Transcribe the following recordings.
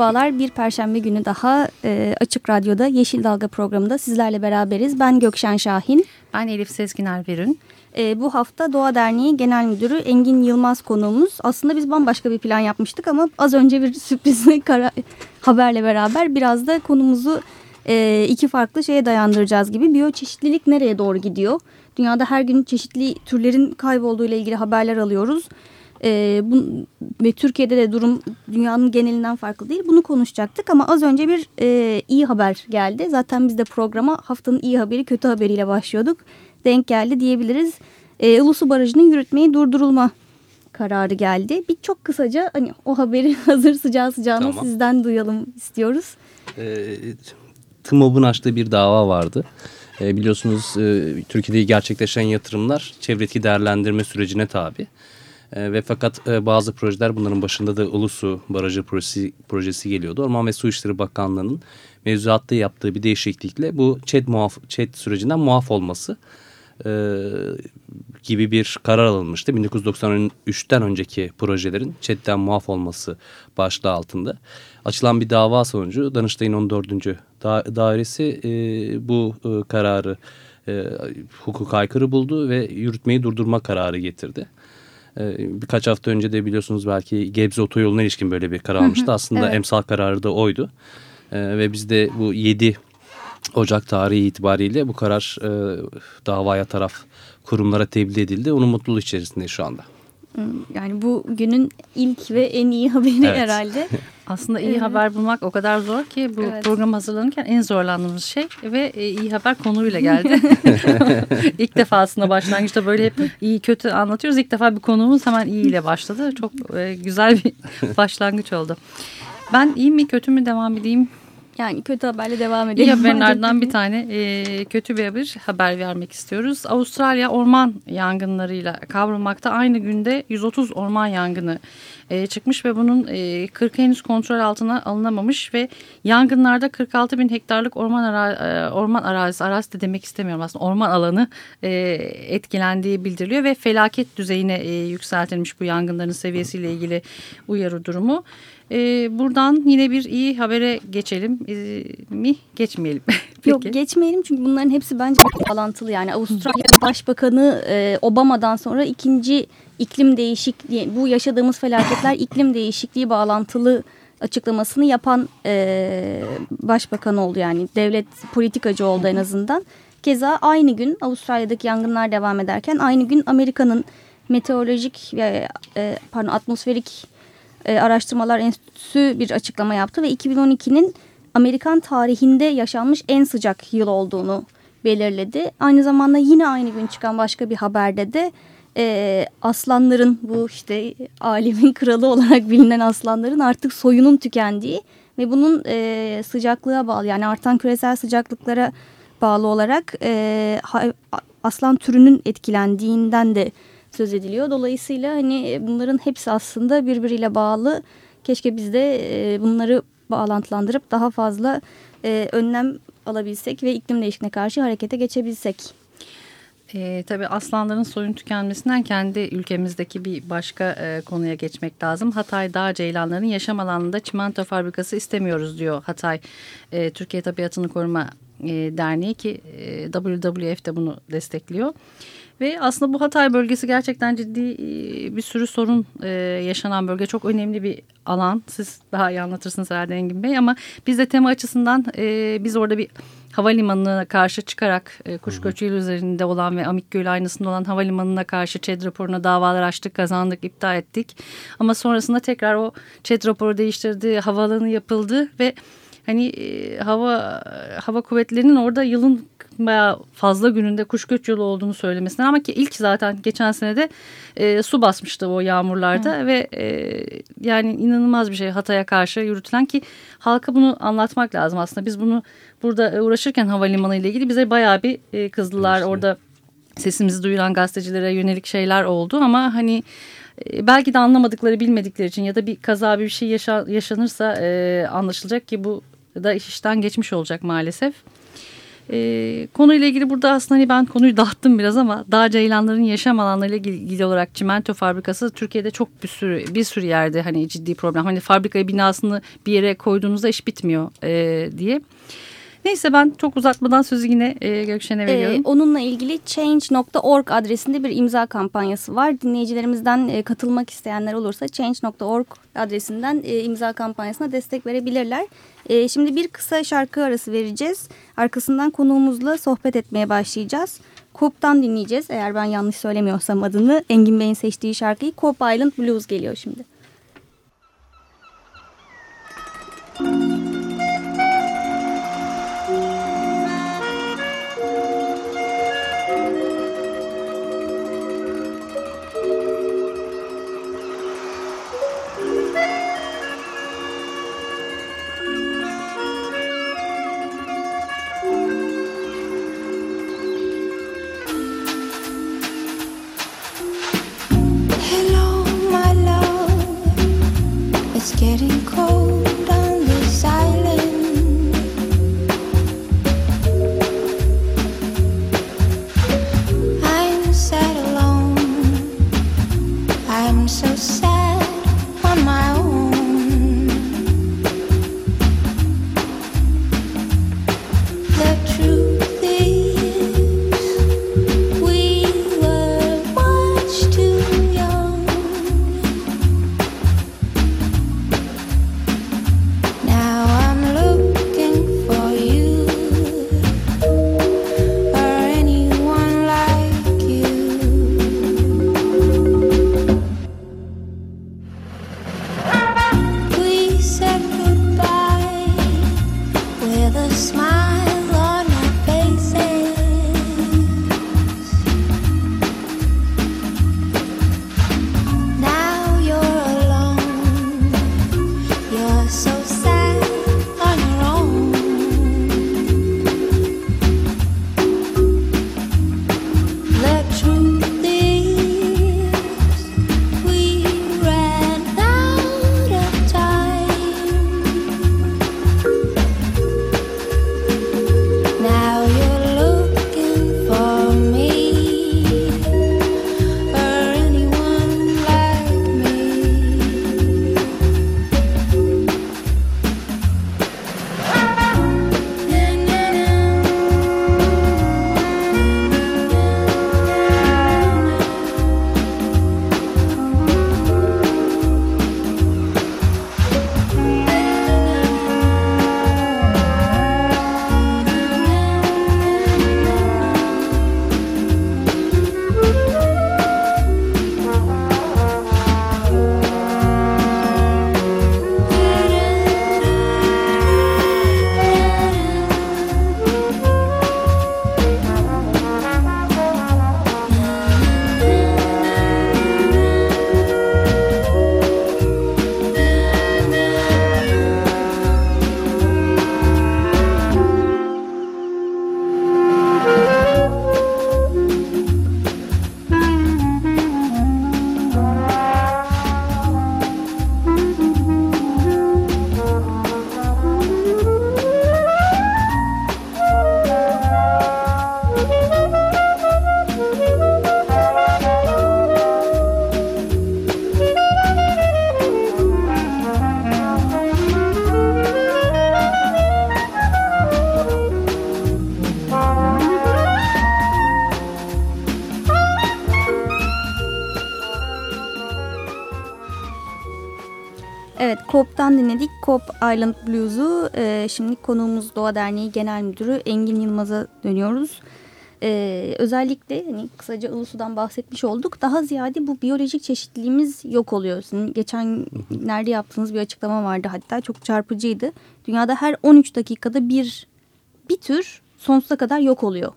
Merhabalar, bir perşembe günü daha e, Açık Radyo'da Yeşil Dalga programında sizlerle beraberiz. Ben Gökşen Şahin. Ben Elif Sezgin Erverün. E, bu hafta Doğa Derneği Genel Müdürü Engin Yılmaz konuğumuz. Aslında biz bambaşka bir plan yapmıştık ama az önce bir sürpriz haberle beraber biraz da konumuzu e, iki farklı şeye dayandıracağız gibi. Biyoçeşitlilik nereye doğru gidiyor? Dünyada her gün çeşitli türlerin kaybolduğu ile ilgili haberler alıyoruz. E, bu, ve Türkiye'de de durum dünyanın genelinden farklı değil. Bunu konuşacaktık ama az önce bir e, iyi haber geldi. Zaten biz de programa haftanın iyi haberi kötü haberiyle başlıyorduk. Denk geldi diyebiliriz. E, Ulusu Barajı'nın yürütmeyi durdurulma kararı geldi. Bir çok kısaca hani o haberi hazır sıcağı sıcağına tamam. sizden duyalım istiyoruz. E, TMOB'un açtığı bir dava vardı. E, biliyorsunuz e, Türkiye'de gerçekleşen yatırımlar çevre etki değerlendirme sürecine tabi. E, ve fakat e, bazı projeler bunların başında da Ulusu Barajı projesi, projesi geliyordu. Orman ve Su İşleri Bakanlığı'nın mevzuatta yaptığı bir değişiklikle bu ÇED, muaf, ÇED sürecinden muaf olması e, gibi bir karar alınmıştı. 1993'ten önceki projelerin ÇED'den muaf olması başlığı altında. Açılan bir dava sonucu Danıştay'ın 14. Da dairesi e, bu e, kararı e, hukuk aykırı buldu ve yürütmeyi durdurma kararı getirdi. Ee, birkaç hafta önce de biliyorsunuz belki Gebze Otoyolu'na ilişkin böyle bir karar almıştı. Aslında evet. emsal kararı da oydu. Ee, ve biz de bu 7 Ocak tarihi itibariyle bu karar e, davaya taraf kurumlara tebliğ edildi. Onun mutluluğu içerisinde şu anda. Hmm, yani bu günün ilk ve en iyi haberi evet. herhalde. Aslında iyi evet. haber bulmak o kadar zor ki bu evet. program hazırlanırken en zorlandığımız şey ve e, iyi haber konuyla geldi. İlk defasında başlangıçta böyle hep iyi kötü anlatıyoruz. İlk defa bir konuğumuz hemen iyi ile başladı. Çok e, güzel bir başlangıç oldu. Ben iyi mi kötü mü devam edeyim yani kötü haberle devam edelim. İyi haberlerden bir tane e, kötü bir haber, haber vermek istiyoruz. Avustralya orman yangınlarıyla kavrulmakta. Aynı günde 130 orman yangını e, çıkmış ve bunun e, 40 henüz kontrol altına alınamamış ve yangınlarda 46 bin hektarlık orman, ara, e, orman arazisi, arazisi de demek istemiyorum aslında orman alanı e, etkilendiği bildiriliyor ve felaket düzeyine e, yükseltilmiş bu yangınların seviyesiyle ilgili uyarı durumu. E, buradan yine bir iyi habere geçelim e, mi? Geçmeyelim. Peki. Yok geçmeyelim çünkü bunların hepsi bence bağlantılı. Yani Avustralya Başbakanı e, Obama'dan sonra ikinci iklim değişikliği, bu yaşadığımız felaketler iklim değişikliği bağlantılı açıklamasını yapan e, başbakan oldu. Yani devlet politikacı oldu en azından. Keza aynı gün Avustralya'daki yangınlar devam ederken aynı gün Amerika'nın meteorolojik ve e, pardon atmosferik e, Araştırmalar Enstitüsü bir açıklama yaptı ve 2012'nin Amerikan tarihinde yaşanmış en sıcak yıl olduğunu belirledi. Aynı zamanda yine aynı gün çıkan başka bir haberde de e, aslanların bu işte alemin kralı olarak bilinen aslanların artık soyunun tükendiği ve bunun e, sıcaklığa bağlı yani artan küresel sıcaklıklara bağlı olarak e, aslan türünün etkilendiğinden de söz ediliyor. Dolayısıyla hani bunların hepsi aslında birbiriyle bağlı. Keşke biz de e, bunları bağlantılandırıp daha fazla e, önlem alabilsek ve iklim değişikliğine karşı harekete geçebilsek. E, tabii aslanların soyun tükenmesinden kendi ülkemizdeki bir başka e, konuya geçmek lazım. Hatay Dağ Ceylanların yaşam alanında çimento fabrikası istemiyoruz diyor Hatay e, Türkiye Tabiatını Koruma e, Derneği ki e, WWF de bunu destekliyor. Ve aslında bu Hatay bölgesi gerçekten ciddi e, bir sürü sorun e, yaşanan bölge. Çok önemli bir alan. Siz daha iyi anlatırsınız herhalde Engin Bey. Ama biz de tema açısından e, biz orada bir havalimanına karşı çıkarak e, kuş göçüyle üzerinde olan ve Amikgöl aynısında olan havalimanına karşı ÇED raporuna davalar açtık, kazandık, iptal ettik. Ama sonrasında tekrar o ÇED raporu değiştirdi, havaalanı yapıldı ve hani e, hava hava kuvvetlerinin orada yılın bayağı fazla gününde kuş göç yolu olduğunu söylemesinden ama ki ilk zaten geçen senede e, su basmıştı o yağmurlarda Hı. ve e, yani inanılmaz bir şey Hatay'a karşı yürütülen ki halka bunu anlatmak lazım aslında. Biz bunu burada uğraşırken havalimanı ile ilgili bize bayağı bir e, kızdılar. Orada sesimizi duyuran gazetecilere yönelik şeyler oldu ama hani e, belki de anlamadıkları bilmedikleri için ya da bir kaza bir şey yaşa, yaşanırsa e, anlaşılacak ki bu da iş işten geçmiş olacak maalesef. E, konuyla ilgili burada aslında hani ben konuyu dağıttım biraz ama dağ ceylanların yaşam alanlarıyla ilgili olarak çimento fabrikası Türkiye'de çok bir sürü bir sürü yerde hani ciddi problem. Hani fabrikayı binasını bir yere koyduğunuzda iş bitmiyor e, diye. Neyse ben çok uzatmadan sözü yine e, Gökşen'e veriyorum. Ee, onunla ilgili change.org adresinde bir imza kampanyası var. Dinleyicilerimizden e, katılmak isteyenler olursa change.org adresinden e, imza kampanyasına destek verebilirler. E, şimdi bir kısa şarkı arası vereceğiz. Arkasından konuğumuzla sohbet etmeye başlayacağız. Coop'tan dinleyeceğiz. Eğer ben yanlış söylemiyorsam adını Engin Bey'in seçtiği şarkıyı Coop Island Blues geliyor şimdi. Coop'tan Island Blues'u. E, şimdi konuğumuz Doğa Derneği Genel Müdürü Engin Yılmaz'a dönüyoruz. E, özellikle hani kısaca Ulusu'dan bahsetmiş olduk. Daha ziyade bu biyolojik çeşitliliğimiz yok oluyor. Sizin geçen nerede yaptığınız bir açıklama vardı hatta çok çarpıcıydı. Dünyada her 13 dakikada bir bir tür sonsuza kadar yok oluyor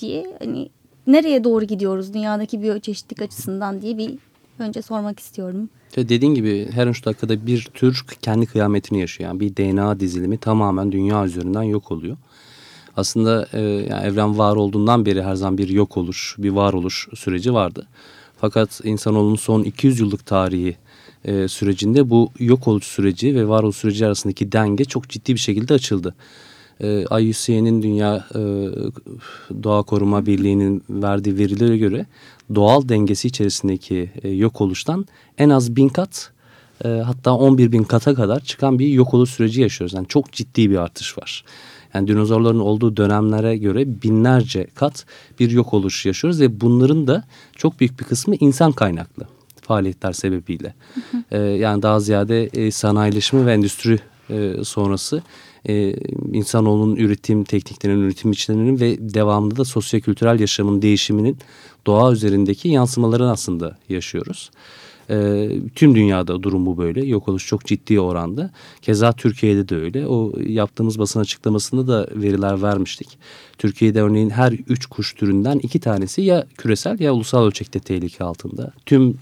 diye hani nereye doğru gidiyoruz dünyadaki biyoçeşitlik açısından diye bir önce sormak istiyorum. Dediğin gibi her üç dakikada bir tür kendi kıyametini yaşıyor. Yani bir DNA dizilimi tamamen dünya üzerinden yok oluyor. Aslında e, yani evren var olduğundan beri her zaman bir yok oluş, bir varoluş süreci vardı. Fakat insanoğlunun son 200 yıllık tarihi e, sürecinde bu yok oluş süreci ve varoluş süreci arasındaki denge çok ciddi bir şekilde açıldı. E, IUCN'in Dünya e, Doğa Koruma Birliği'nin verdiği verilere göre doğal dengesi içerisindeki e, yok oluştan en az bin kat e, hatta 11 bin kata kadar çıkan bir yok oluş süreci yaşıyoruz. Yani çok ciddi bir artış var. Yani dinozorların olduğu dönemlere göre binlerce kat bir yok oluş yaşıyoruz ve bunların da çok büyük bir kısmı insan kaynaklı faaliyetler sebebiyle. Ee, yani daha ziyade e, sanayileşme ve endüstri e, sonrası e, insanoğlunun üretim tekniklerinin, üretim biçimlerinin ve devamında da sosyo-kültürel yaşamın değişiminin doğa üzerindeki yansımalarını aslında yaşıyoruz. E, tüm dünyada durum bu böyle. Yok oluş çok ciddi oranda. Keza Türkiye'de de öyle. O yaptığımız basın açıklamasında da veriler vermiştik. Türkiye'de örneğin her üç kuş türünden iki tanesi ya küresel ya ulusal ölçekte tehlike altında. Tüm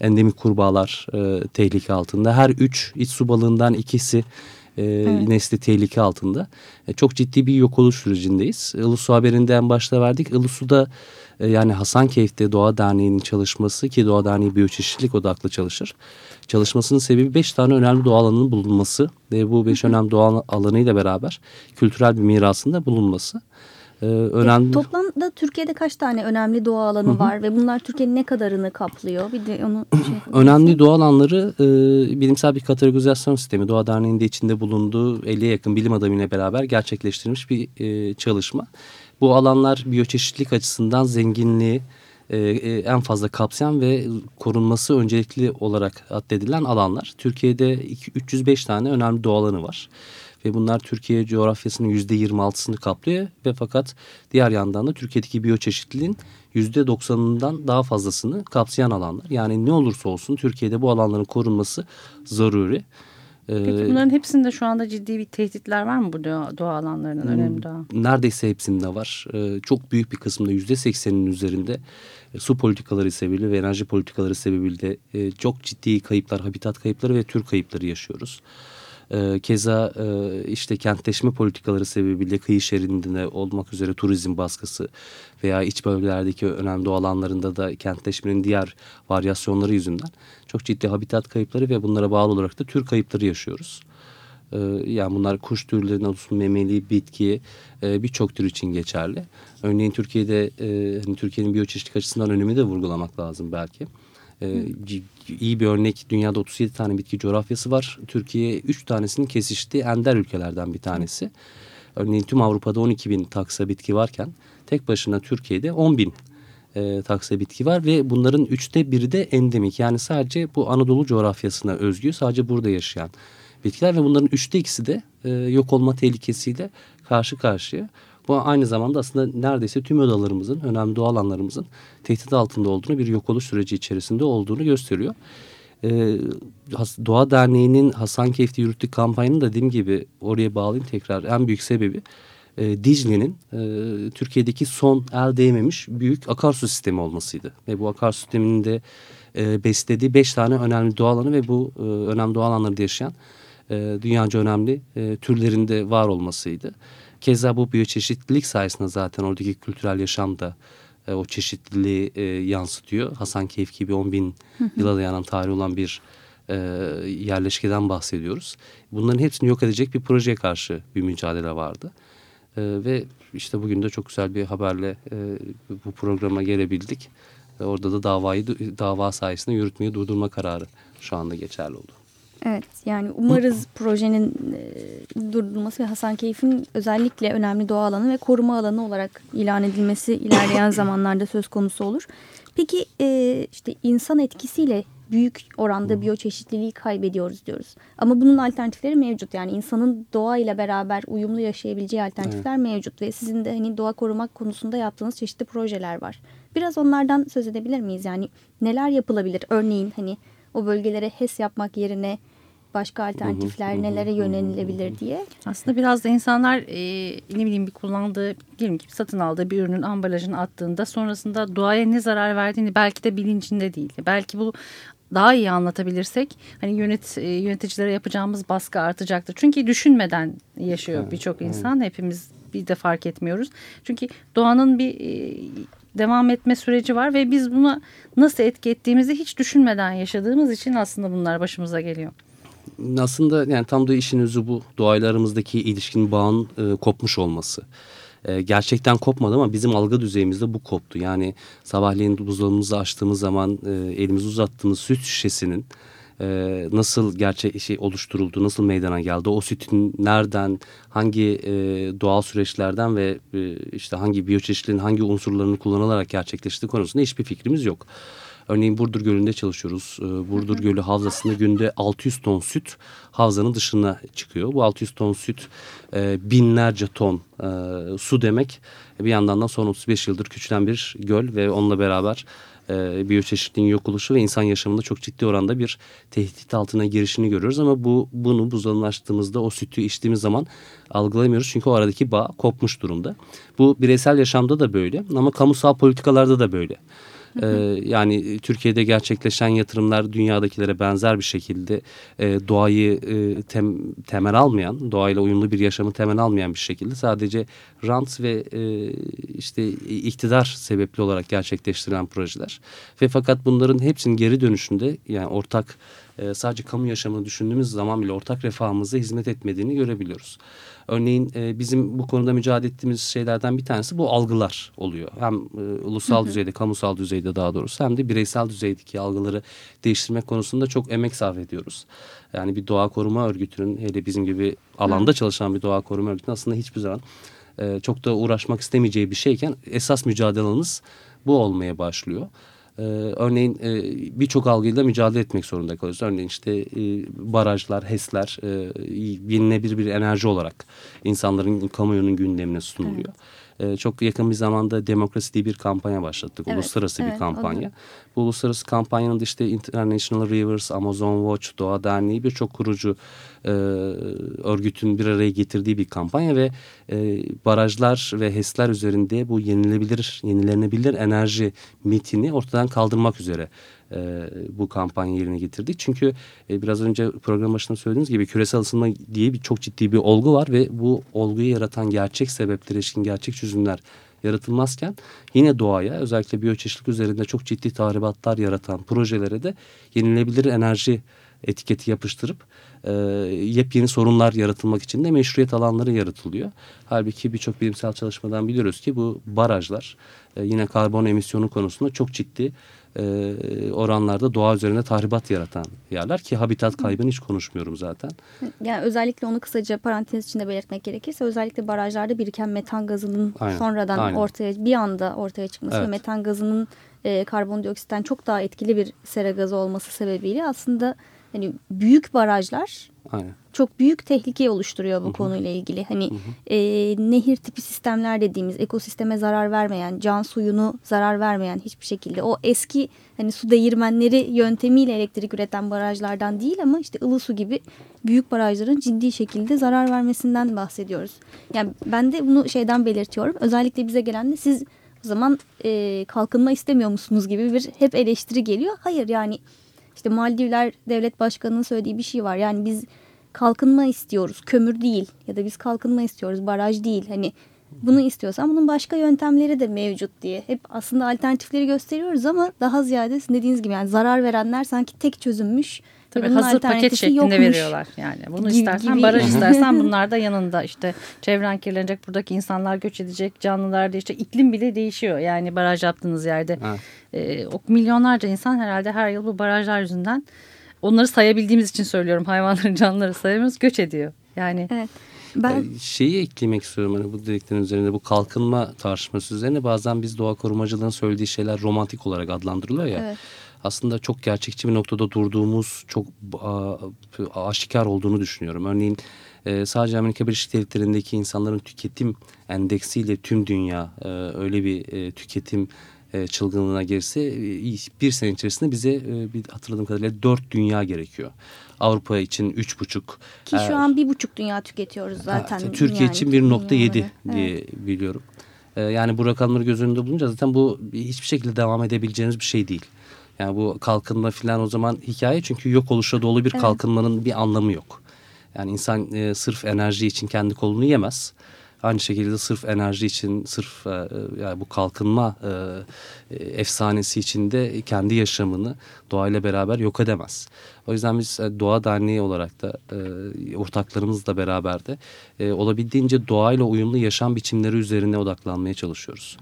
endemik kurbağalar e, tehlike altında. Her üç iç su balığından ikisi e, evet. nesli tehlike altında. E, çok ciddi bir yok oluş sürecindeyiz. Ilısu haberinde en başta verdik. Ilısu'da e, yani Hasankeyf'te Doğa Derneği'nin çalışması ki Doğa Derneği biyoçeşitlilik odaklı çalışır. Çalışmasının sebebi beş tane önemli doğa alanının bulunması ve bu beş önemli doğa alanıyla beraber kültürel bir mirasında bulunması. Ee, önemli. Toplamda Türkiye'de kaç tane önemli doğa alanı Hı-hı. var ve bunlar Türkiye'nin ne kadarını kaplıyor? Bir de onu şey önemli doğa alanları e, bilimsel bir kategorizasyon sistemi. Doğa Derneği'nde içinde bulunduğu 50'ye yakın bilim adamıyla beraber gerçekleştirilmiş bir e, çalışma. Bu alanlar biyoçeşitlik açısından zenginliği e, e, en fazla kapsayan ve korunması öncelikli olarak addedilen alanlar. Türkiye'de 305 tane önemli doğa alanı var ve bunlar Türkiye coğrafyasının yüzde 26'sını kaplıyor ve fakat diğer yandan da Türkiye'deki biyoçeşitliliğin yüzde 90'ından daha fazlasını kapsayan alanlar. Yani ne olursa olsun Türkiye'de bu alanların korunması zaruri. Peki ee, bunların hepsinde şu anda ciddi bir tehditler var mı bu doğa, doğa alanlarının hmm, önemli doğa? Neredeyse hepsinde var. Ee, çok büyük bir kısmında yüzde seksenin üzerinde e, su politikaları sebebiyle ve enerji politikaları sebebiyle e, çok ciddi kayıplar, habitat kayıpları ve tür kayıpları yaşıyoruz. E, keza e, işte kentleşme politikaları sebebiyle kıyı şeridinde olmak üzere turizm baskısı veya iç bölgelerdeki önemli alanlarında da kentleşmenin diğer varyasyonları yüzünden çok ciddi habitat kayıpları ve bunlara bağlı olarak da tür kayıpları yaşıyoruz. E, yani bunlar kuş türlerine olsun memeli, bitki e, birçok tür için geçerli. Örneğin Türkiye'de e, hani Türkiye'nin biyoçeşitlik açısından önemi de vurgulamak lazım belki. E, iyi bir örnek dünyada 37 tane bitki coğrafyası var. Türkiye 3 tanesinin kesiştiği ender ülkelerden bir tanesi. Örneğin tüm Avrupa'da 12 bin taksa bitki varken tek başına Türkiye'de 10 bin e, taksa bitki var ve bunların üçte biri de endemik. Yani sadece bu Anadolu coğrafyasına özgü sadece burada yaşayan bitkiler ve bunların üçte ikisi de e, yok olma tehlikesiyle karşı karşıya. Bu aynı zamanda aslında neredeyse tüm odalarımızın, önemli doğal alanlarımızın tehdit altında olduğunu, bir yok oluş süreci içerisinde olduğunu gösteriyor. Ee, Doğa Derneği'nin Hasankeyf'te yürüttüğü kampanyanın da dediğim gibi oraya bağlayayım tekrar en büyük sebebi e, Dicle'nin e, Türkiye'deki son el değmemiş büyük akarsu sistemi olmasıydı. Ve bu akarsu sisteminin de e, beslediği beş tane önemli doğal alanı ve bu e, önemli doğal alanlarda yaşayan e, dünyaca önemli e, türlerinde var olmasıydı. Keza bu biyoçeşitlilik sayesinde zaten oradaki kültürel yaşam da e, o çeşitliliği e, yansıtıyor. Hasankeyf gibi 10 bin yıla dayanan tarihi olan bir e, yerleşkeden bahsediyoruz. Bunların hepsini yok edecek bir projeye karşı bir mücadele vardı. E, ve işte bugün de çok güzel bir haberle e, bu programa gelebildik. E, orada da davayı dava sayesinde yürütmeyi durdurma kararı şu anda geçerli oldu. Evet yani umarız projenin e, durdurulması ve Hasankeyf'in özellikle önemli doğa alanı ve koruma alanı olarak ilan edilmesi ilerleyen zamanlarda söz konusu olur. Peki e, işte insan etkisiyle büyük oranda biyoçeşitliliği kaybediyoruz diyoruz. Ama bunun alternatifleri mevcut. Yani insanın doğa ile beraber uyumlu yaşayabileceği alternatifler evet. mevcut. Ve sizin de hani doğa korumak konusunda yaptığınız çeşitli projeler var. Biraz onlardan söz edebilir miyiz? Yani neler yapılabilir? Örneğin hani o bölgelere HES yapmak yerine başka alternatifler nelere yönelilebilir diye. Aslında biraz da insanlar e, ne bileyim bir kullandığı diyelim ki satın aldığı bir ürünün ambalajını attığında sonrasında doğaya ne zarar verdiğini belki de bilincinde değil. Belki bu daha iyi anlatabilirsek hani yönet e, yöneticilere yapacağımız baskı artacaktır. Çünkü düşünmeden yaşıyor birçok insan. Hepimiz bir de fark etmiyoruz. Çünkü doğanın bir e, devam etme süreci var ve biz buna nasıl etki ettiğimizi hiç düşünmeden yaşadığımız için aslında bunlar başımıza geliyor. Aslında yani tam da işin özü bu. Doğayla aramızdaki ilişkinin bağın e, kopmuş olması. E, gerçekten kopmadı ama bizim algı düzeyimizde bu koptu. Yani sabahleyin buzdolabımızı açtığımız zaman e, elimizi uzattığımız süt şişesinin e, nasıl gerçek şey oluşturuldu, nasıl meydana geldi, o sütün nereden, hangi e, doğal süreçlerden ve e, işte hangi biyoçeşitliliğin hangi unsurlarını kullanılarak gerçekleştiği konusunda hiçbir fikrimiz yok. Örneğin Burdur Gölü'nde çalışıyoruz. Burdur Gölü havzasında günde 600 ton süt havzanın dışına çıkıyor. Bu 600 ton süt binlerce ton su demek. Bir yandan da son 35 yıldır küçülen bir göl ve onunla beraber e, biyoçeşitliğin yok oluşu ve insan yaşamında çok ciddi oranda bir tehdit altına girişini görüyoruz. Ama bu bunu buzdolabını o sütü içtiğimiz zaman algılamıyoruz. Çünkü o aradaki bağ kopmuş durumda. Bu bireysel yaşamda da böyle ama kamusal politikalarda da böyle. Ee, yani Türkiye'de gerçekleşen yatırımlar dünyadakilere benzer bir şekilde e, doğayı e, tem, temel almayan, doğayla uyumlu bir yaşamı temel almayan bir şekilde sadece rant ve e, işte iktidar sebepli olarak gerçekleştirilen projeler. Ve fakat bunların hepsinin geri dönüşünde yani ortak e, sadece kamu yaşamını düşündüğümüz zaman bile ortak refahımıza hizmet etmediğini görebiliyoruz. Örneğin e, bizim bu konuda mücadele ettiğimiz şeylerden bir tanesi bu algılar oluyor. Hem e, ulusal hı hı. düzeyde, kamusal düzeyde daha doğrusu hem de bireysel düzeydeki algıları değiştirmek konusunda çok emek sarf ediyoruz. Yani bir doğa koruma örgütünün hele bizim gibi alanda çalışan bir doğa koruma örgütünün aslında hiçbir zaman e, çok da uğraşmak istemeyeceği bir şeyken esas mücadelemiz bu olmaya başlıyor. Ee, örneğin e, birçok algıyla mücadele etmek zorunda kalıyoruz. Örneğin işte e, barajlar, HES'ler e, yenilebilir bir enerji olarak insanların kamuoyunun gündemine sunuluyor. Evet. E, çok yakın bir zamanda demokrasi diye bir kampanya başlattık. Evet, uluslararası evet, bir kampanya. Bu uluslararası kampanyanın işte International Rivers, Amazon Watch, Doğa Derneği birçok kurucu e, örgütün bir araya getirdiği bir kampanya ve e, barajlar ve HES'ler üzerinde bu yenilebilir, yenilenebilir enerji mitini ortadan kaldırmak üzere e, bu kampanya yerine getirdik. Çünkü e, biraz önce program başında söylediğiniz gibi küresel ısınma diye bir çok ciddi bir olgu var ve bu olguyu yaratan gerçek sebepler ilişkin gerçek çözümler yaratılmazken yine doğaya özellikle biyoçeşitlik üzerinde çok ciddi tahribatlar yaratan projelere de yenilebilir enerji etiketi yapıştırıp e, yepyeni sorunlar yaratılmak için de meşruiyet alanları yaratılıyor. Halbuki birçok bilimsel çalışmadan biliyoruz ki bu barajlar e, yine karbon emisyonu konusunda çok ciddi e, oranlarda doğa üzerine tahribat yaratan yerler ki habitat kaybını hiç konuşmuyorum zaten. Yani özellikle onu kısaca parantez içinde belirtmek gerekirse özellikle barajlarda biriken metan gazının aynen, sonradan aynen. ortaya bir anda ortaya çıkması evet. ve metan gazının e, karbondioksitten çok daha etkili bir sera gazı olması sebebiyle aslında hani büyük barajlar Aynen. çok büyük tehlike oluşturuyor bu Hı -hı. konuyla ilgili. Hani Hı -hı. E, nehir tipi sistemler dediğimiz ekosisteme zarar vermeyen, can suyunu zarar vermeyen hiçbir şekilde o eski hani su değirmenleri yöntemiyle elektrik üreten barajlardan değil ama işte ılı su gibi büyük barajların ciddi şekilde zarar vermesinden bahsediyoruz. Yani ben de bunu şeyden belirtiyorum. Özellikle bize gelen de siz o zaman e, kalkınma istemiyor musunuz gibi bir hep eleştiri geliyor. Hayır yani işte Maldivler Devlet Başkanı'nın söylediği bir şey var. Yani biz kalkınma istiyoruz, kömür değil ya da biz kalkınma istiyoruz, baraj değil. Hani bunu istiyorsan bunun başka yöntemleri de mevcut diye. Hep aslında alternatifleri gösteriyoruz ama daha ziyade dediğiniz gibi yani zarar verenler sanki tek çözülmüş Tabii hazır paket şeklinde yokmuş. veriyorlar yani. Bunu gibi, istersen gibi. baraj istersen bunlar da yanında işte çevren kirlenecek buradaki insanlar göç edecek canlılar da işte iklim bile değişiyor. Yani baraj yaptığınız yerde evet. e, o milyonlarca insan herhalde her yıl bu barajlar yüzünden onları sayabildiğimiz için söylüyorum hayvanların canlıları sayamıyoruz göç ediyor. Yani evet. Ben şeyi eklemek istiyorum hani bu dediklerin üzerinde bu kalkınma tartışması üzerine bazen biz doğa korumacılığın söylediği şeyler romantik olarak adlandırılıyor ya. Evet aslında çok gerçekçi bir noktada durduğumuz çok aşikar olduğunu düşünüyorum. Örneğin e, sadece Amerika Birleşik Devletleri'ndeki insanların tüketim endeksiyle tüm dünya e, öyle bir e, tüketim e, çılgınlığına girse e, bir sene içerisinde bize e, bir hatırladığım kadarıyla dört dünya gerekiyor. Avrupa için üç buçuk. Ki şu an bir buçuk dünya tüketiyoruz zaten. Evet, Türkiye yani, için 1.7 diye evet. biliyorum. Yani bu rakamları göz önünde bulunca zaten bu hiçbir şekilde devam edebileceğiniz bir şey değil. Yani bu kalkınma falan o zaman hikaye çünkü yok oluşa dolu bir evet. kalkınmanın bir anlamı yok. Yani insan e, sırf enerji için kendi kolunu yemez. Aynı şekilde sırf enerji için, sırf e, yani bu kalkınma e, e, efsanesi içinde kendi yaşamını doğayla beraber yok edemez. O yüzden biz e, Doğa Derneği olarak da e, ortaklarımızla beraber de e, olabildiğince doğayla uyumlu yaşam biçimleri üzerine odaklanmaya çalışıyoruz.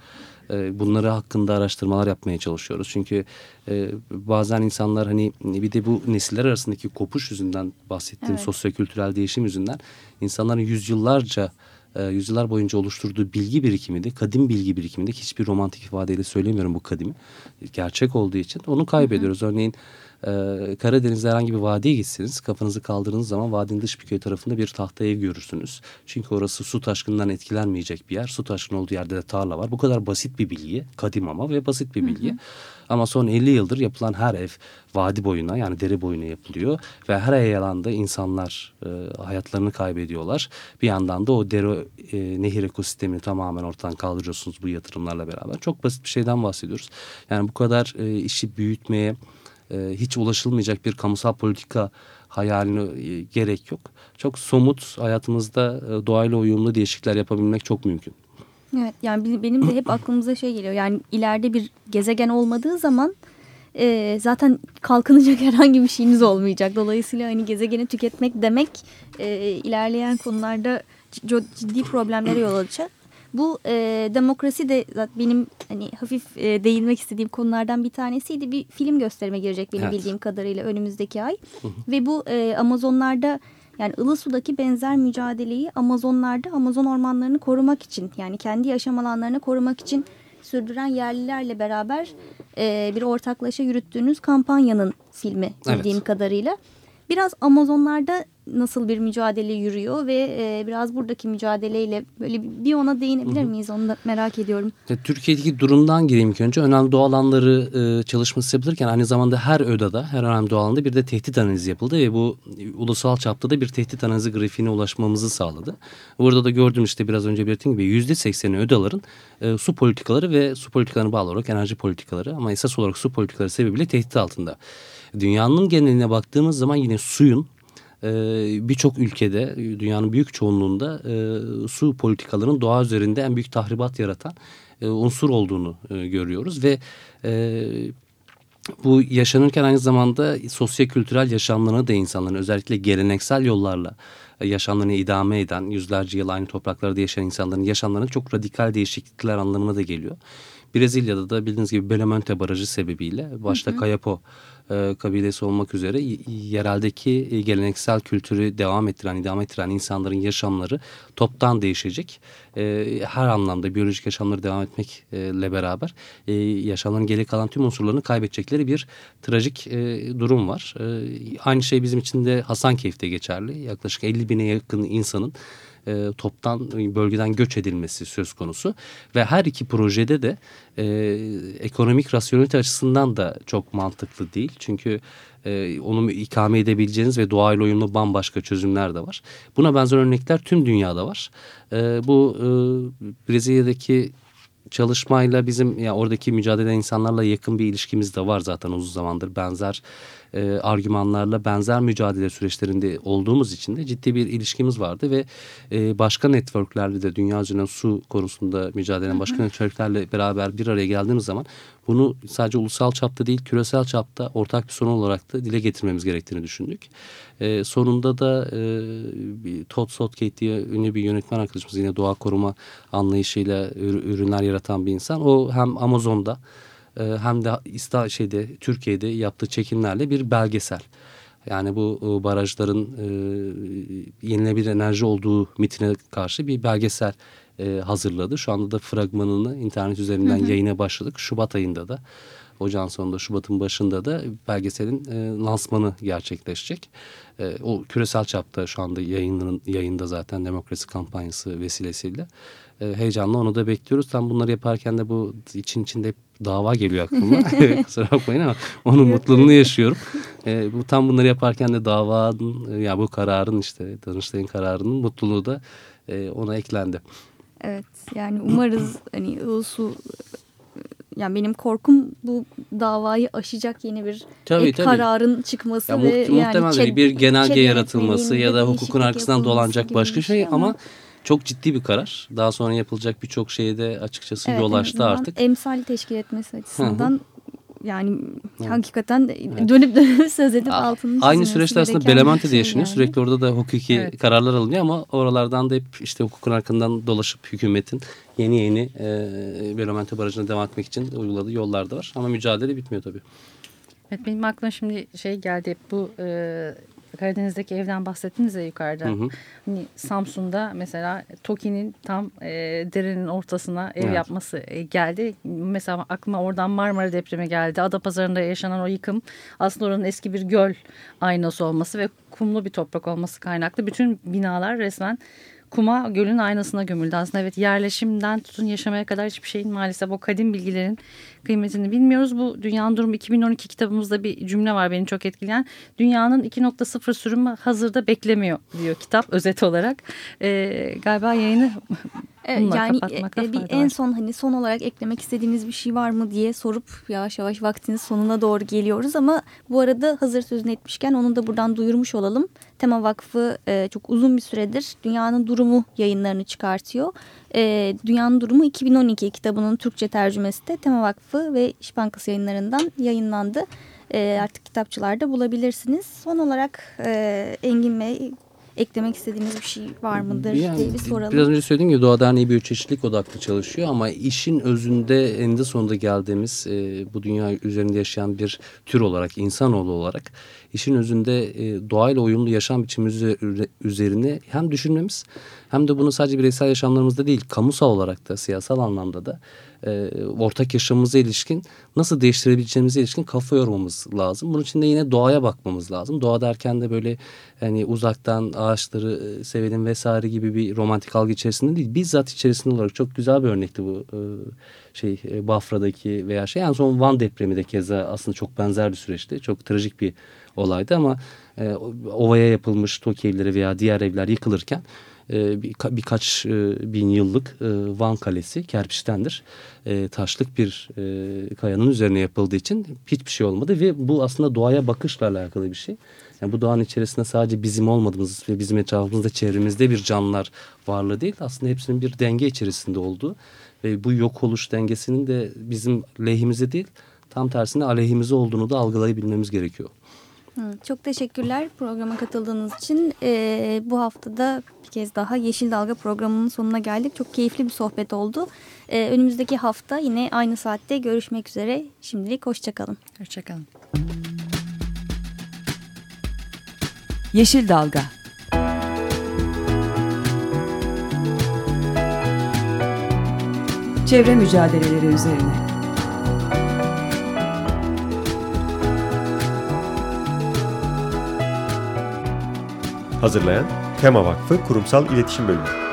E, bunları hakkında araştırmalar yapmaya çalışıyoruz. Çünkü e, bazen insanlar hani bir de bu nesiller arasındaki kopuş yüzünden bahsettiğim evet. sosyokültürel değişim yüzünden insanların yüzyıllarca e, yüzyıllar boyunca oluşturduğu bilgi birikiminde, kadim bilgi birikiminde hiçbir romantik ifadeyle söylemiyorum bu kadimi. Gerçek olduğu için onu kaybediyoruz. Hı hı. Örneğin e, Karadeniz'de herhangi bir vadiye gitseniz kafanızı kaldırdığınız zaman vadinin dış bir köy tarafında bir tahta ev görürsünüz. Çünkü orası su taşkınından etkilenmeyecek bir yer. Su taşkını olduğu yerde de tarla var. Bu kadar basit bir bilgi. Kadim ama ve basit bir bilgi. Hı hı. Ama son 50 yıldır yapılan her ev vadi boyuna yani dere boyuna yapılıyor. Ve her alanda insanlar e, hayatlarını kaybediyorlar. Bir yandan da o dere e, nehir ekosistemini tamamen ortadan kaldırıyorsunuz bu yatırımlarla beraber. Çok basit bir şeyden bahsediyoruz. Yani bu kadar e, işi büyütmeye e, hiç ulaşılmayacak bir kamusal politika hayaline e, gerek yok. Çok somut hayatımızda e, doğayla uyumlu değişiklikler yapabilmek çok mümkün. Evet yani benim de hep aklımıza şey geliyor. Yani ileride bir gezegen olmadığı zaman e, zaten kalkınacak herhangi bir şeyimiz olmayacak. Dolayısıyla hani gezegeni tüketmek demek e, ilerleyen konularda ciddi problemlere yol açacak. Bu e, demokrasi de benim hani hafif e, değinmek istediğim konulardan bir tanesiydi. Bir film gösterime girecek benim evet. bildiğim kadarıyla önümüzdeki ay. Ve bu e, Amazonlarda yani Ilısu'daki benzer mücadeleyi Amazonlarda Amazon ormanlarını korumak için yani kendi yaşam alanlarını korumak için sürdüren yerlilerle beraber e, bir ortaklaşa yürüttüğünüz kampanyanın filmi bildiğim evet. kadarıyla. Biraz Amazonlarda nasıl bir mücadele yürüyor ve e, biraz buradaki mücadeleyle böyle bir ona değinebilir Hı -hı. miyiz onu da merak ediyorum. Türkiye'deki durumdan gireyim ilk önce. Önemli doğa alanları e, çalışması yapılırken aynı zamanda her ÖDA'da her önemli doğa alanında bir de tehdit analizi yapıldı ve bu ulusal çapta da bir tehdit analizi grafiğine ulaşmamızı sağladı. Burada da gördüğüm işte biraz önce belirttiğim gibi yüzde sekseni ÖDA'ların e, su politikaları ve su politikalarına bağlı olarak enerji politikaları ama esas olarak su politikaları sebebiyle tehdit altında. Dünyanın geneline baktığımız zaman yine suyun e, birçok ülkede dünyanın büyük çoğunluğunda e, su politikalarının doğa üzerinde en büyük tahribat yaratan e, unsur olduğunu e, görüyoruz ve e, bu yaşanırken aynı zamanda sosyo-kültürel yaşamlarına da insanların özellikle geleneksel yollarla yaşamlarını idame eden yüzlerce yıl aynı topraklarda yaşayan insanların yaşamlarına çok radikal değişiklikler anlamına da geliyor. Brezilya'da da bildiğiniz gibi Belamonte Barajı sebebiyle başta hı hı. Kayapo e, kabilesi olmak üzere yereldeki e, geleneksel kültürü devam ettiren, devam ettiren insanların yaşamları toptan değişecek. E, her anlamda biyolojik yaşamları devam etmekle beraber e, yaşamların geri kalan tüm unsurlarını kaybedecekleri bir trajik e, durum var. E, aynı şey bizim için de Hasankeyf'te geçerli. Yaklaşık 50 bine yakın insanın e, toptan bölgeden göç edilmesi söz konusu. Ve her iki projede de e, ekonomik rasyonelite açısından da çok mantıklı değil. Çünkü e, onu ikame edebileceğiniz ve doğayla uyumlu bambaşka çözümler de var. Buna benzer örnekler tüm dünyada var. E, bu e, Brezilya'daki çalışmayla bizim ya yani oradaki mücadele insanlarla yakın bir ilişkimiz de var zaten uzun zamandır. Benzer e, argümanlarla benzer mücadele süreçlerinde olduğumuz için de ciddi bir ilişkimiz vardı ve e, başka networklerle de dünya üzerinde su konusunda mücadele başka networklerle beraber bir araya geldiğimiz zaman bunu sadece ulusal çapta değil küresel çapta ortak bir sorun olarak da dile getirmemiz gerektiğini düşündük. E, sonunda da e, Todd Southgate diye ünlü bir yönetmen arkadaşımız yine doğa koruma anlayışıyla ürünler yaratan bir insan. O hem Amazon'da e, hem de İsta şeyde Türkiye'de yaptığı çekimlerle bir belgesel. Yani bu e, barajların e, yenilebilir enerji olduğu mitine karşı bir belgesel e, hazırladı. Şu anda da fragmanını internet üzerinden hı hı. yayına başladık. Şubat ayında da Ocağın sonunda Şubat'ın başında da belgeselin e, lansmanı gerçekleşecek. E, o küresel çapta şu anda yayının, yayında zaten demokrasi kampanyası vesilesiyle. E, heyecanla onu da bekliyoruz. Tam bunları yaparken de bu için içinde hep dava geliyor aklıma. Kusura bakmayın ama onun mutluluğunu yaşıyorum. E, bu tam bunları yaparken de davanın ya bu kararın işte Danıştay'ın kararının mutluluğu da e, ona eklendi. Evet yani umarız hani Ilısu yani benim korkum bu davayı aşacak yeni bir tabii, tabii. kararın çıkması ya, ve muht yani muhtemelen bir genelge yaratılması ya da hukukun arkasından dolanacak başka şey ama, ama çok ciddi bir karar. Daha sonra yapılacak birçok şeye de açıkçası evet, yol açtı artık. Emsal teşkil etmesi açısından yani evet. hakikaten evet. dönüp dönüp söz edip altını Aynı süreçte aslında Belemente'de şey yaşanıyor. Yani. Sürekli orada da hukuki evet. kararlar alınıyor ama oralardan da hep işte hukukun arkandan dolaşıp hükümetin yeni yeni e, Belemente Barajı'na devam etmek için uyguladığı yollar da var. Ama mücadele bitmiyor tabii. Evet benim aklıma şimdi şey geldi bu e, Karadeniz'deki evden bahsettiniz ya yukarıda. Hı hı. Hani Samsun'da mesela TOKİ'nin tam e, derenin ortasına ev evet. yapması e, geldi. Mesela aklıma oradan Marmara depremi geldi. Adapazarı'nda yaşanan o yıkım aslında oranın eski bir göl aynası olması ve kumlu bir toprak olması kaynaklı. Bütün binalar resmen kuma gölün aynasına gömüldü. Aslında evet yerleşimden tutun yaşamaya kadar hiçbir şeyin maalesef o kadim bilgilerin kıymetini bilmiyoruz. Bu Dünyanın Durumu 2012 kitabımızda bir cümle var beni çok etkileyen. Dünyanın 2.0 sürümü hazırda beklemiyor diyor kitap özet olarak. Ee, galiba yayını Evet, yani e, bir en son hani son olarak eklemek istediğiniz bir şey var mı diye sorup yavaş yavaş vaktinin sonuna doğru geliyoruz ama bu arada hazır sözünü etmişken onu da buradan duyurmuş olalım. Tema Vakfı e, çok uzun bir süredir Dünyanın Durumu yayınlarını çıkartıyor. E, Dünyanın Durumu 2012 kitabının Türkçe tercümesi de Tema Vakfı ve İş Bankası yayınlarından yayınlandı. E, artık kitapçılarda bulabilirsiniz. Son olarak e, Engin Bey eklemek istediğiniz bir şey var mıdır yani, diye bir soralım. Biraz önce söylediğim gibi Doğa Derneği biyoçeşitlik odaklı çalışıyor ama işin özünde eninde sonunda geldiğimiz e, bu dünya üzerinde yaşayan bir tür olarak, insanoğlu olarak işin özünde e, doğayla uyumlu yaşam biçimimiz üzerine hem düşünmemiz hem de bunu sadece bireysel yaşamlarımızda değil kamusal olarak da siyasal anlamda da e, ortak yaşamımıza ilişkin nasıl değiştirebileceğimize ilişkin kafa yormamız lazım. Bunun için de yine doğaya bakmamız lazım. Doğa derken de böyle hani uzaktan ağaçları e, sevelim vesaire gibi bir romantik algı içerisinde değil. Bizzat içerisinde olarak çok güzel bir örnekti bu e, şey Bafra'daki veya şey. En son Van depremi de keza aslında çok benzer bir süreçti. Çok trajik bir olaydı ama ovaya yapılmış TOKİ evleri veya diğer evler yıkılırken e, bir, birkaç e, bin yıllık e, Van Kalesi kerpiçtendir. E, taşlık bir e, kayanın üzerine yapıldığı için hiçbir şey olmadı ve bu aslında doğaya bakışla alakalı bir şey. Yani bu doğanın içerisinde sadece bizim olmadığımız ve bizim etrafımızda çevremizde bir canlılar varlığı değil aslında hepsinin bir denge içerisinde olduğu ve bu yok oluş dengesinin de bizim lehimize değil tam tersine aleyhimize olduğunu da algılayabilmemiz gerekiyor. Çok teşekkürler programa katıldığınız için. Ee, bu haftada bir kez daha Yeşil Dalga programının sonuna geldik. Çok keyifli bir sohbet oldu. Ee, önümüzdeki hafta yine aynı saatte görüşmek üzere. Şimdilik hoşçakalın. Hoşçakalın. Yeşil Dalga Çevre mücadeleleri üzerine Hazırlayan Tema Vakfı Kurumsal İletişim Bölümü